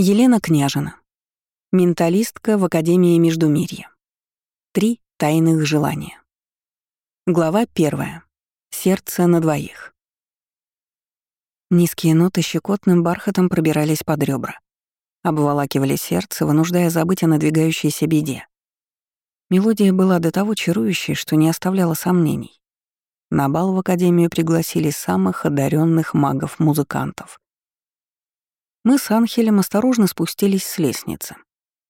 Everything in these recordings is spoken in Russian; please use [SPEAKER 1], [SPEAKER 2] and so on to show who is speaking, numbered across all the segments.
[SPEAKER 1] Елена Княжина. Менталистка в Академии Междумирья. Три тайных желания. Глава первая. Сердце на двоих. Низкие ноты щекотным бархатом пробирались под ребра. Обволакивали сердце, вынуждая забыть о надвигающейся беде. Мелодия была до того чарующей, что не оставляла сомнений. На бал в Академию пригласили самых одаренных магов-музыкантов. Мы с Анхелем осторожно спустились с лестницы,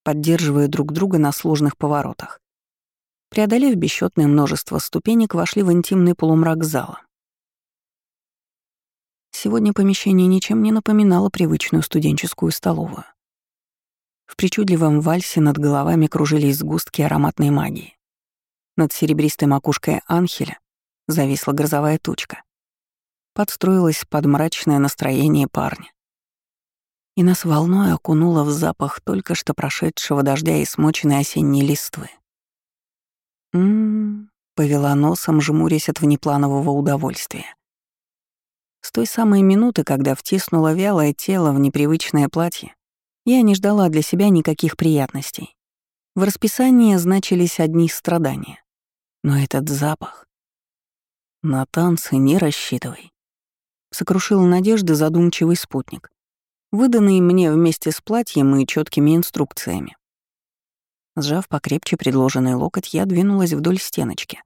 [SPEAKER 1] поддерживая друг друга на сложных поворотах. Преодолев бесчетное множество ступенек, вошли в интимный полумрак зала. Сегодня помещение ничем не напоминало привычную студенческую столовую. В причудливом вальсе над головами кружились сгустки ароматной магии. Над серебристой макушкой Анхеля зависла грозовая тучка. Подстроилась под мрачное настроение парня и нас волной окунуло в запах только что прошедшего дождя и смоченной осенней листвы. «М-м-м», повела носом, жмурясь от внепланового удовольствия. С той самой минуты, когда втиснула вялое тело в непривычное платье, я не ждала для себя никаких приятностей. В расписании значились одни страдания. Но этот запах... На танцы не рассчитывай. Сокрушил надежды задумчивый спутник выданные мне вместе с платьем и четкими инструкциями. Сжав покрепче предложенный локоть, я двинулась вдоль стеночки,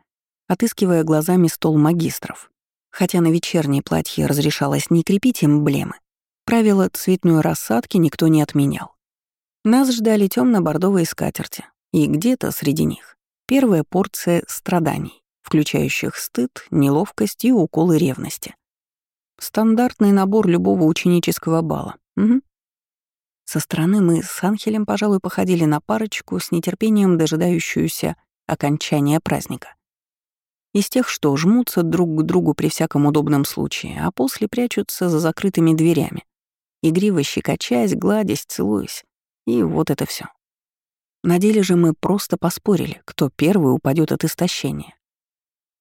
[SPEAKER 1] отыскивая глазами стол магистров. Хотя на вечернее платье разрешалось не крепить эмблемы, правила цветной рассадки никто не отменял. Нас ждали темно бордовые скатерти, и где-то среди них первая порция страданий, включающих стыд, неловкость и уколы ревности. Стандартный набор любого ученического бала. Угу. Со стороны мы с Анхелем, пожалуй, походили на парочку с нетерпением дожидающуюся окончания праздника. Из тех, что жмутся друг к другу при всяком удобном случае, а после прячутся за закрытыми дверями, игриво щекочаясь, гладясь, целуясь. И вот это все. На деле же мы просто поспорили, кто первый упадет от истощения.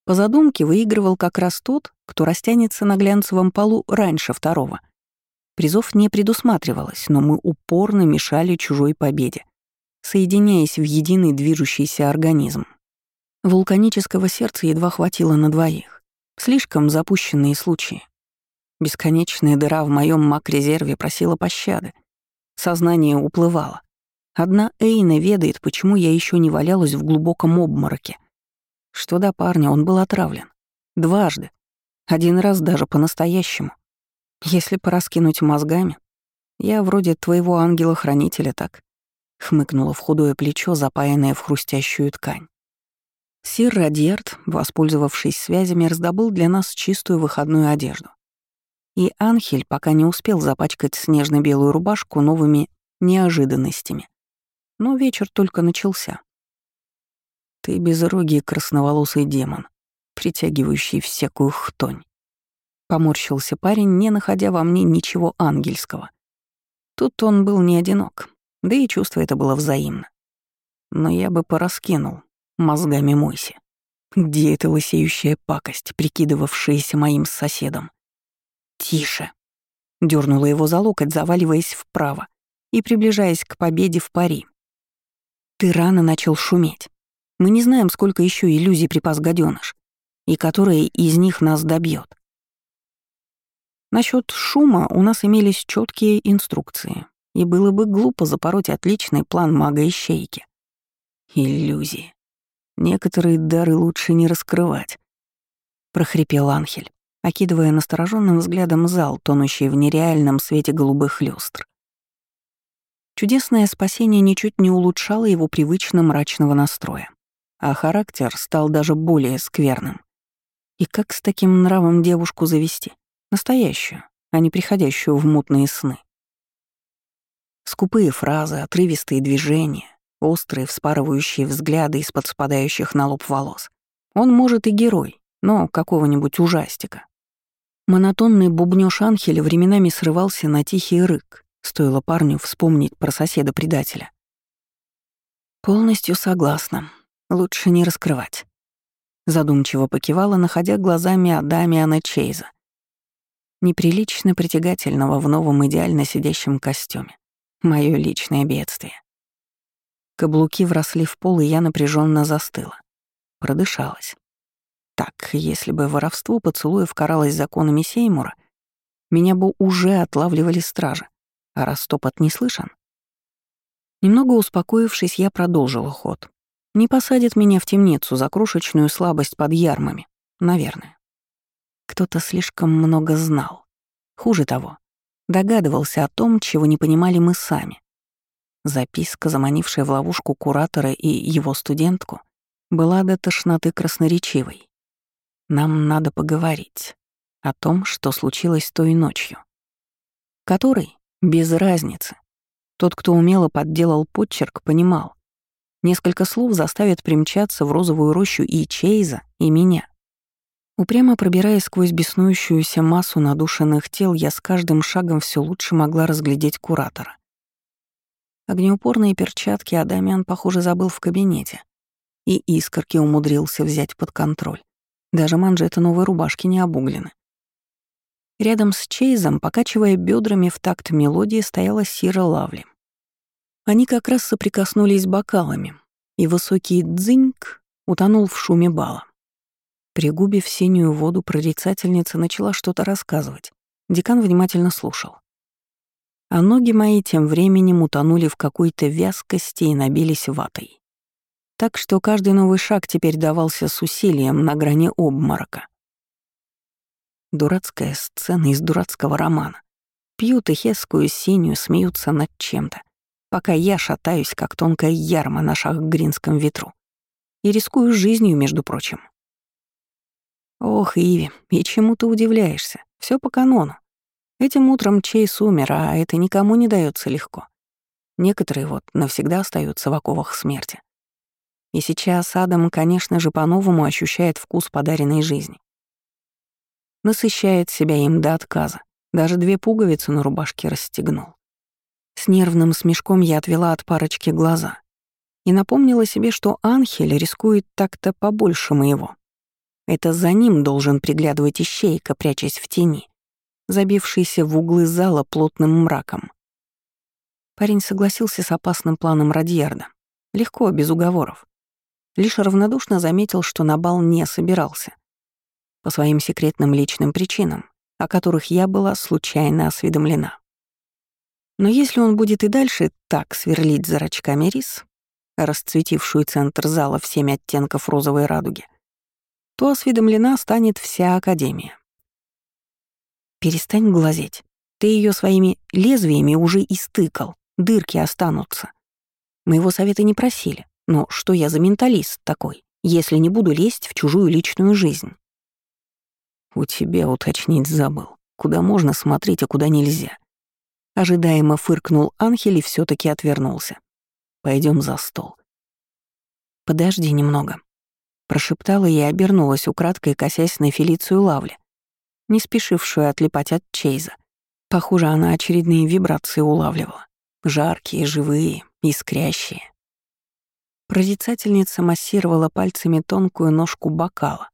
[SPEAKER 1] По задумке выигрывал как раз тот, кто растянется на глянцевом полу раньше второго — Призов не предусматривалось, но мы упорно мешали чужой победе, соединяясь в единый движущийся организм. Вулканического сердца едва хватило на двоих. Слишком запущенные случаи. Бесконечная дыра в моем маг-резерве просила пощады. Сознание уплывало. Одна Эйна ведает, почему я еще не валялась в глубоком обмороке. Что до парня, он был отравлен. Дважды. Один раз даже по-настоящему. Если пораскинуть мозгами, я вроде твоего ангела-хранителя так, хмыкнула в худое плечо, запаянное в хрустящую ткань. Сир Радьерт, воспользовавшись связями, раздобыл для нас чистую выходную одежду. И Анхель пока не успел запачкать снежно-белую рубашку новыми неожиданностями. Но вечер только начался. Ты безрогий красноволосый демон, притягивающий всякую хтонь. Поморщился парень, не находя во мне ничего ангельского. Тут он был не одинок, да и чувство это было взаимно. Но я бы пораскинул, мозгами мойся. Где эта лысеющая пакость, прикидывавшаяся моим соседом? «Тише!» — дернула его за локоть, заваливаясь вправо и приближаясь к победе в пари. «Ты рано начал шуметь. Мы не знаем, сколько еще иллюзий припас гаденыш, и которая из них нас добьет. Насчет шума у нас имелись четкие инструкции, и было бы глупо запороть отличный план мага-ищейки. Иллюзии. Некоторые дары лучше не раскрывать. Прохрипел Анхель, окидывая настороженным взглядом зал, тонущий в нереальном свете голубых люстр. Чудесное спасение ничуть не улучшало его привычно мрачного настроя, а характер стал даже более скверным. И как с таким нравом девушку завести? Настоящую, а не приходящую в мутные сны. Скупые фразы, отрывистые движения, острые вспарывающие взгляды из-под спадающих на лоб волос. Он, может, и герой, но какого-нибудь ужастика. Монотонный бубнёж Анхеля временами срывался на тихий рык, стоило парню вспомнить про соседа-предателя. «Полностью согласна. Лучше не раскрывать». Задумчиво покивала, находя глазами Адамиана Чейза, неприлично притягательного в новом идеально сидящем костюме. Мое личное бедствие. Каблуки вросли в пол, и я напряженно застыла. Продышалась. Так, если бы воровство поцелуев каралось законами Сеймура, меня бы уже отлавливали стражи, а раз стопот не слышен. Немного успокоившись, я продолжила ход. Не посадят меня в темницу за крошечную слабость под ярмами, наверное. Кто-то слишком много знал. Хуже того, догадывался о том, чего не понимали мы сами. Записка, заманившая в ловушку куратора и его студентку, была до тошноты красноречивой. Нам надо поговорить о том, что случилось той ночью. Который, без разницы. Тот, кто умело подделал подчерк, понимал. Несколько слов заставят примчаться в розовую рощу и Чейза, и меня. Упрямо пробираясь сквозь беснующуюся массу надушенных тел, я с каждым шагом все лучше могла разглядеть куратора. Огнеупорные перчатки Адамиан, похоже, забыл в кабинете. И искорки умудрился взять под контроль. Даже манжеты новой рубашки не обуглены. Рядом с Чейзом, покачивая бедрами в такт мелодии, стояла Сира Лавли. Они как раз соприкоснулись бокалами, и высокий дзыньк утонул в шуме бала. Пригубив синюю воду, прорицательница начала что-то рассказывать. Декан внимательно слушал. А ноги мои тем временем утонули в какой-то вязкости и набились ватой так что каждый новый шаг теперь давался с усилием на грани обморока. Дурацкая сцена из дурацкого романа. Пьют и хескую синюю, смеются над чем-то, пока я шатаюсь, как тонкая ярма на шахгринском ветру. И рискую жизнью, между прочим. Ох, Иви, и чему ты удивляешься? Все по канону. Этим утром Чейз умер, а это никому не дается легко. Некоторые вот навсегда остаются в оковах смерти. И сейчас Адам, конечно же, по-новому ощущает вкус подаренной жизни. Насыщает себя им до отказа. Даже две пуговицы на рубашке расстегнул. С нервным смешком я отвела от парочки глаза и напомнила себе, что Анхель рискует так-то побольше моего. Это за ним должен приглядывать ищейка, прячась в тени, забившийся в углы зала плотным мраком. Парень согласился с опасным планом Радьярда. Легко, без уговоров лишь равнодушно заметил, что на бал не собирался. По своим секретным личным причинам, о которых я была случайно осведомлена. Но если он будет и дальше так сверлить зрачками рис, расцветившую центр зала в семь оттенков розовой радуги, то осведомлена станет вся Академия. «Перестань глазеть. Ты ее своими лезвиями уже истыкал, дырки останутся. Моего совета не просили. Но что я за менталист такой, если не буду лезть в чужую личную жизнь? У тебя уточнить забыл, куда можно смотреть, а куда нельзя. Ожидаемо фыркнул Анхель и все таки отвернулся. Пойдем за стол. Подожди немного. Прошептала и обернулась украдкой, косясь на Фелицию Лавли, не спешившую отлипать от Чейза. Похоже, она очередные вибрации улавливала. Жаркие, живые, искрящие. Прорицательница массировала пальцами тонкую ножку бокала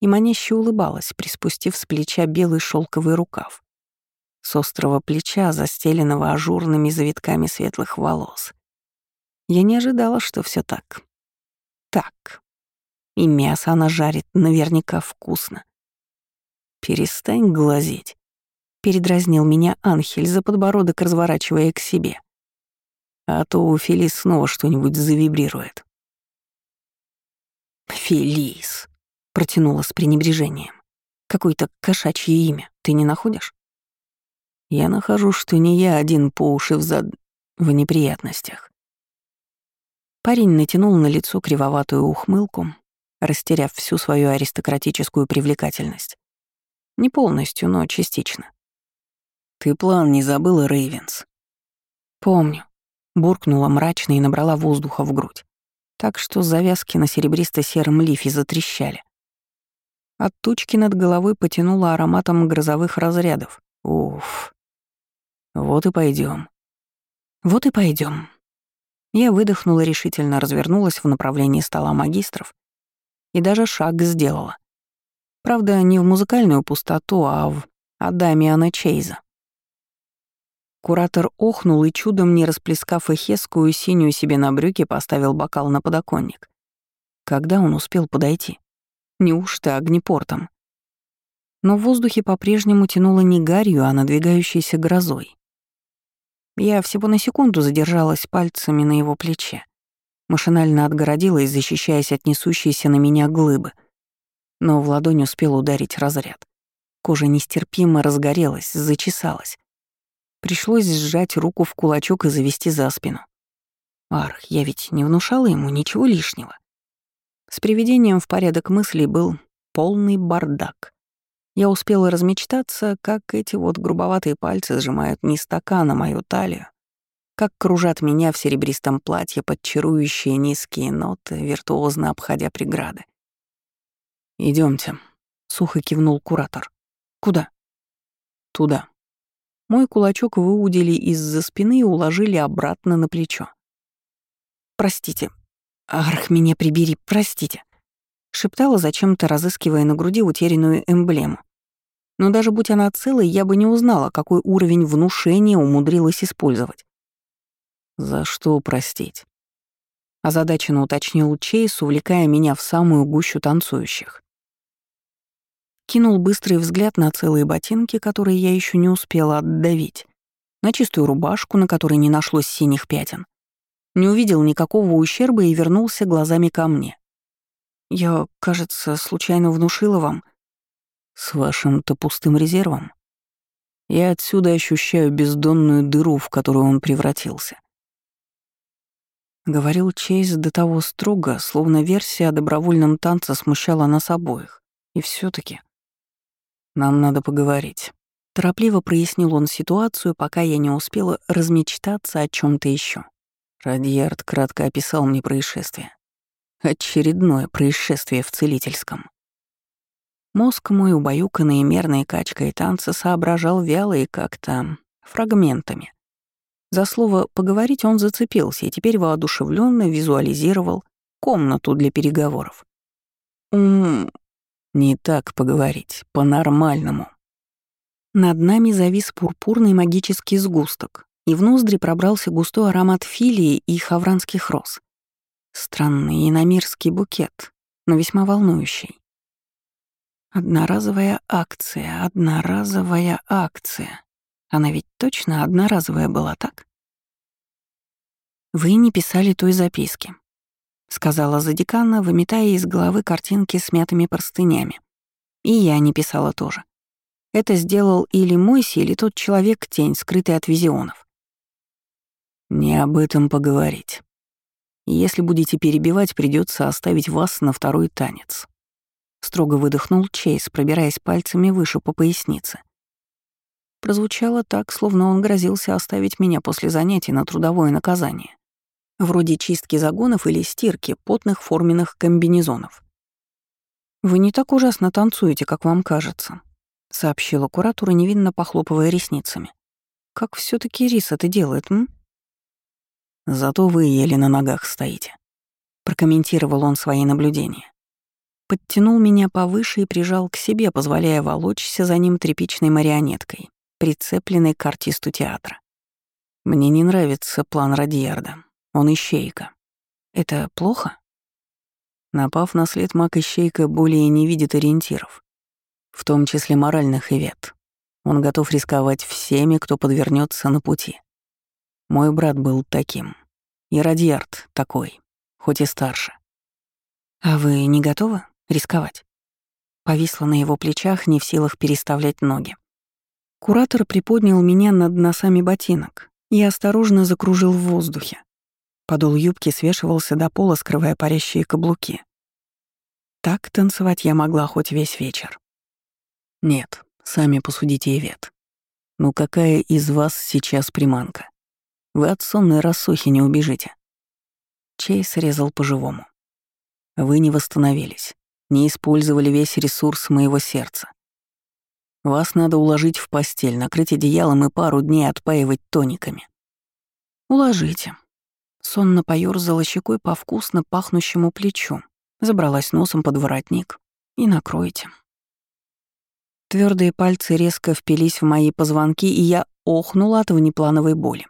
[SPEAKER 1] и маняще улыбалась, приспустив с плеча белый шелковый рукав. С острого плеча, застеленного ажурными завитками светлых волос. Я не ожидала, что все так. Так. И мясо она жарит наверняка вкусно. «Перестань глазеть», — передразнил меня Анхель за подбородок, разворачивая к себе а то у Фелис снова что-нибудь завибрирует. «Фелис», — протянула с пренебрежением. «Какое-то кошачье имя, ты не находишь?» «Я нахожу, что не я один по уши в зад... в неприятностях». Парень натянул на лицо кривоватую ухмылку, растеряв всю свою аристократическую привлекательность. Не полностью, но частично. «Ты план не забыла, Рейвенс?» «Помню», буркнула мрачно и набрала воздуха в грудь, так что завязки на серебристо-сером лифе затрещали. От тучки над головой потянуло ароматом грозовых разрядов. Уф. Вот и пойдем. Вот и пойдем. Я выдохнула решительно, развернулась в направлении стола магистров и даже шаг сделала. Правда, не в музыкальную пустоту, а в Адамиана Чейза. Куратор охнул и, чудом не расплескав эхескую синюю себе на брюки, поставил бокал на подоконник. Когда он успел подойти? Неужто огнепортом? Но в воздухе по-прежнему тянуло не гарью, а надвигающейся грозой. Я всего на секунду задержалась пальцами на его плече. Машинально отгородилась, защищаясь от несущейся на меня глыбы. Но в ладонь успел ударить разряд. Кожа нестерпимо разгорелась, зачесалась. Пришлось сжать руку в кулачок и завести за спину. Арх, я ведь не внушала ему ничего лишнего. С приведением в порядок мыслей был полный бардак. Я успела размечтаться, как эти вот грубоватые пальцы сжимают не стакан, а мою талию, как кружат меня в серебристом платье под чарующие низкие ноты, виртуозно обходя преграды. Идемте, сухо кивнул куратор. «Куда?» «Туда». Мой кулачок выудили из-за спины и уложили обратно на плечо. «Простите. Арх, меня прибери, простите», — шептала зачем-то, разыскивая на груди утерянную эмблему. Но даже будь она целой, я бы не узнала, какой уровень внушения умудрилась использовать. «За что простить?» Озадаченно уточнил Чейз, увлекая меня в самую гущу танцующих. Кинул быстрый взгляд на целые ботинки, которые я еще не успела отдавить, на чистую рубашку, на которой не нашлось синих пятен. Не увидел никакого ущерба и вернулся глазами ко мне. «Я, кажется, случайно внушила вам...» «С вашим-то пустым резервом?» Я отсюда ощущаю бездонную дыру, в которую он превратился. Говорил Чейз до того строго, словно версия о добровольном танце смущала нас обоих. И все таки нам надо поговорить. Торопливо прояснил он ситуацию, пока я не успела размечтаться о чем то еще. Радьярд кратко описал мне происшествие. Очередное происшествие в целительском. Мозг мой, убаюканный мерной качкой танца, соображал вяло и как-то фрагментами. За слово «поговорить» он зацепился и теперь воодушевленно визуализировал комнату для переговоров. «Ум, не так поговорить, по-нормальному. Над нами завис пурпурный магический сгусток, и в ноздри пробрался густой аромат филии и хавранских роз. Странный иномирский букет, но весьма волнующий. Одноразовая акция, одноразовая акция. Она ведь точно одноразовая была, так? Вы не писали той записки. — сказала задекана, выметая из головы картинки с мятыми простынями. И я не писала тоже. Это сделал или Мойси, или тот человек-тень, скрытый от визионов. Не об этом поговорить. Если будете перебивать, придется оставить вас на второй танец. Строго выдохнул Чейз, пробираясь пальцами выше по пояснице. Прозвучало так, словно он грозился оставить меня после занятий на трудовое наказание вроде чистки загонов или стирки потных форменных комбинезонов. «Вы не так ужасно танцуете, как вам кажется», — сообщила куратор, невинно похлопывая ресницами. «Как все таки рис это делает, м?» «Зато вы еле на ногах стоите», — прокомментировал он свои наблюдения. Подтянул меня повыше и прижал к себе, позволяя волочься за ним тряпичной марионеткой, прицепленной к артисту театра. «Мне не нравится план Радиарда. Он ищейка. Это плохо? Напав на след маг ищейка более не видит ориентиров, в том числе моральных и вет. Он готов рисковать всеми, кто подвернется на пути. Мой брат был таким. И Радьярд такой, хоть и старше. А вы не готовы рисковать? Повисла на его плечах, не в силах переставлять ноги. Куратор приподнял меня над носами ботинок и осторожно закружил в воздухе. Подол юбки свешивался до пола, скрывая парящие каблуки. Так танцевать я могла хоть весь вечер. Нет, сами посудите, Ивет. Ну какая из вас сейчас приманка? Вы от сонной рассухи не убежите. Чейз резал по-живому. Вы не восстановились, не использовали весь ресурс моего сердца. Вас надо уложить в постель, накрыть одеялом и пару дней отпаивать тониками. Уложите, Сонно поёрзала щекой по вкусно пахнущему плечу, забралась носом под воротник. И накройте. Твердые пальцы резко впились в мои позвонки, и я охнула от внеплановой боли.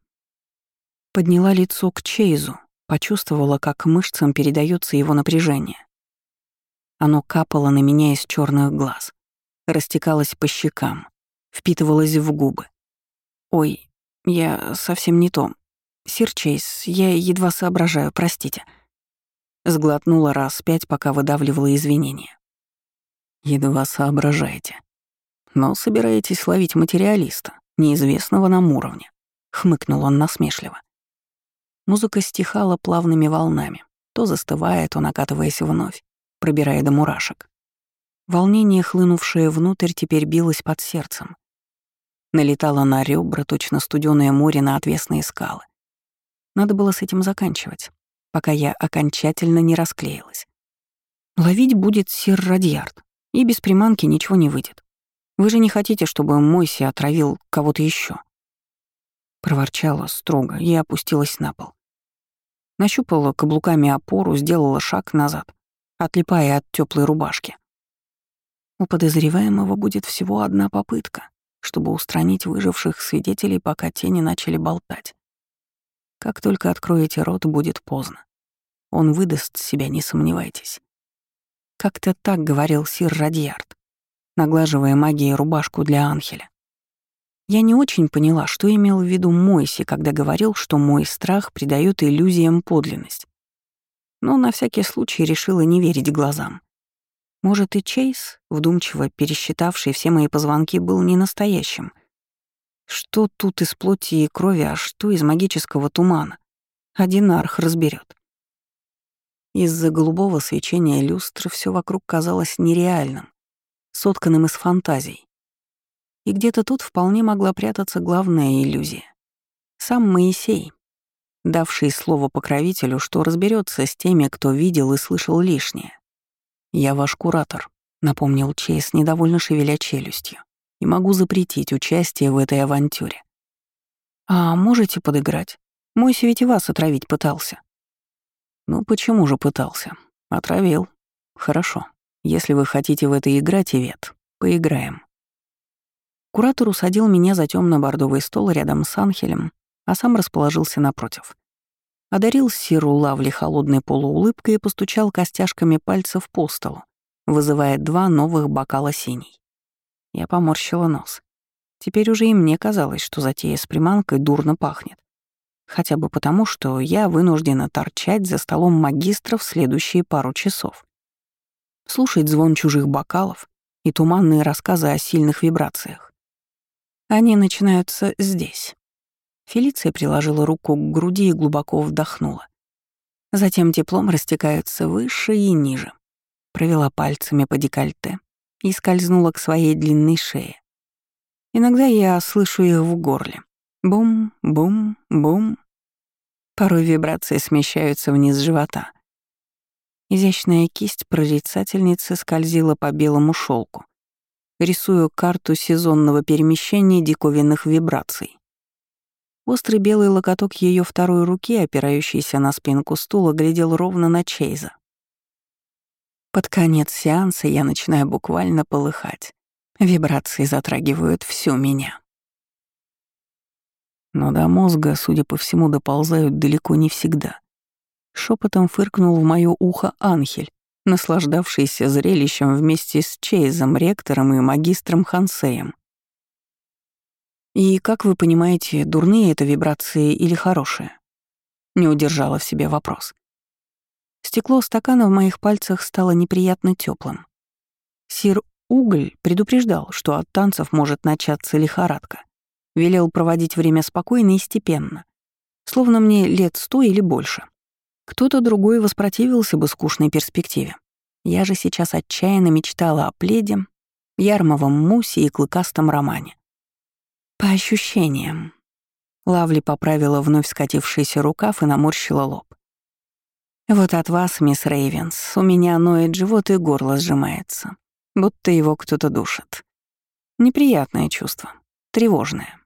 [SPEAKER 1] Подняла лицо к Чейзу, почувствовала, как мышцам передается его напряжение. Оно капало на меня из черных глаз, растекалось по щекам, впитывалось в губы. «Ой, я совсем не то. Сир Чейз, я едва соображаю, простите». Сглотнула раз пять, пока выдавливала извинения. «Едва соображаете. Но собираетесь ловить материалиста, неизвестного нам уровня», — хмыкнул он насмешливо. Музыка стихала плавными волнами, то застывая, то накатываясь вновь пробирая до мурашек. Волнение, хлынувшее внутрь, теперь билось под сердцем. Налетало на ребра, точно студёное море на отвесные скалы. Надо было с этим заканчивать, пока я окончательно не расклеилась. Ловить будет сир Радьярд, и без приманки ничего не выйдет. Вы же не хотите, чтобы Мойси отравил кого-то еще? Проворчала строго и опустилась на пол. Нащупала каблуками опору, сделала шаг назад отлипая от теплой рубашки. У подозреваемого будет всего одна попытка, чтобы устранить выживших свидетелей, пока те не начали болтать. Как только откроете рот, будет поздно. Он выдаст себя, не сомневайтесь. Как-то так говорил сир Радьярд, наглаживая магией рубашку для Анхеля. Я не очень поняла, что имел в виду Мойси, когда говорил, что мой страх придает иллюзиям подлинность но на всякий случай решила не верить глазам. Может, и Чейз, вдумчиво пересчитавший все мои позвонки, был не настоящим. Что тут из плоти и крови, а что из магического тумана? Один арх разберет. Из-за голубого свечения люстры все вокруг казалось нереальным, сотканным из фантазий. И где-то тут вполне могла прятаться главная иллюзия. Сам Моисей, давший слово покровителю, что разберется с теми, кто видел и слышал лишнее. «Я ваш куратор», — напомнил Чейз, недовольно шевеля челюстью, «и могу запретить участие в этой авантюре». «А можете подыграть? Мой ведь и вас отравить пытался». «Ну почему же пытался? Отравил. Хорошо. Если вы хотите в это играть, Ивет, поиграем». Куратор усадил меня за темно бордовый стол рядом с Анхелем а сам расположился напротив. Одарил Сиру Лавли холодной полуулыбкой и постучал костяшками пальцев по столу, вызывая два новых бокала синий. Я поморщила нос. Теперь уже и мне казалось, что затея с приманкой дурно пахнет. Хотя бы потому, что я вынуждена торчать за столом магистров следующие пару часов. Слушать звон чужих бокалов и туманные рассказы о сильных вибрациях. Они начинаются здесь. Фелиция приложила руку к груди и глубоко вдохнула. Затем теплом растекаются выше и ниже. Провела пальцами по декольте и скользнула к своей длинной шее. Иногда я слышу их в горле. Бум, бум, бум. Порой вибрации смещаются вниз живота. Изящная кисть прорицательницы скользила по белому шелку, рисуя карту сезонного перемещения диковинных вибраций. Острый белый локоток ее второй руки, опирающийся на спинку стула, глядел ровно на Чейза. Под конец сеанса я начинаю буквально полыхать. Вибрации затрагивают всю меня. Но до мозга, судя по всему, доползают далеко не всегда. Шепотом фыркнул в моё ухо Анхель, наслаждавшийся зрелищем вместе с Чейзом, ректором и магистром Хансеем. И, как вы понимаете, дурные это вибрации или хорошие? Не удержала в себе вопрос. Стекло стакана в моих пальцах стало неприятно теплым. Сир Уголь предупреждал, что от танцев может начаться лихорадка. Велел проводить время спокойно и степенно, словно мне лет сто или больше. Кто-то другой воспротивился бы скучной перспективе. Я же сейчас отчаянно мечтала о пледе, ярмовом мусе и клыкастом романе. По ощущениям. Лавли поправила вновь скатившийся рукав и наморщила лоб. «Вот от вас, мисс Рейвенс, у меня ноет живот и горло сжимается, будто его кто-то душит. Неприятное чувство, тревожное.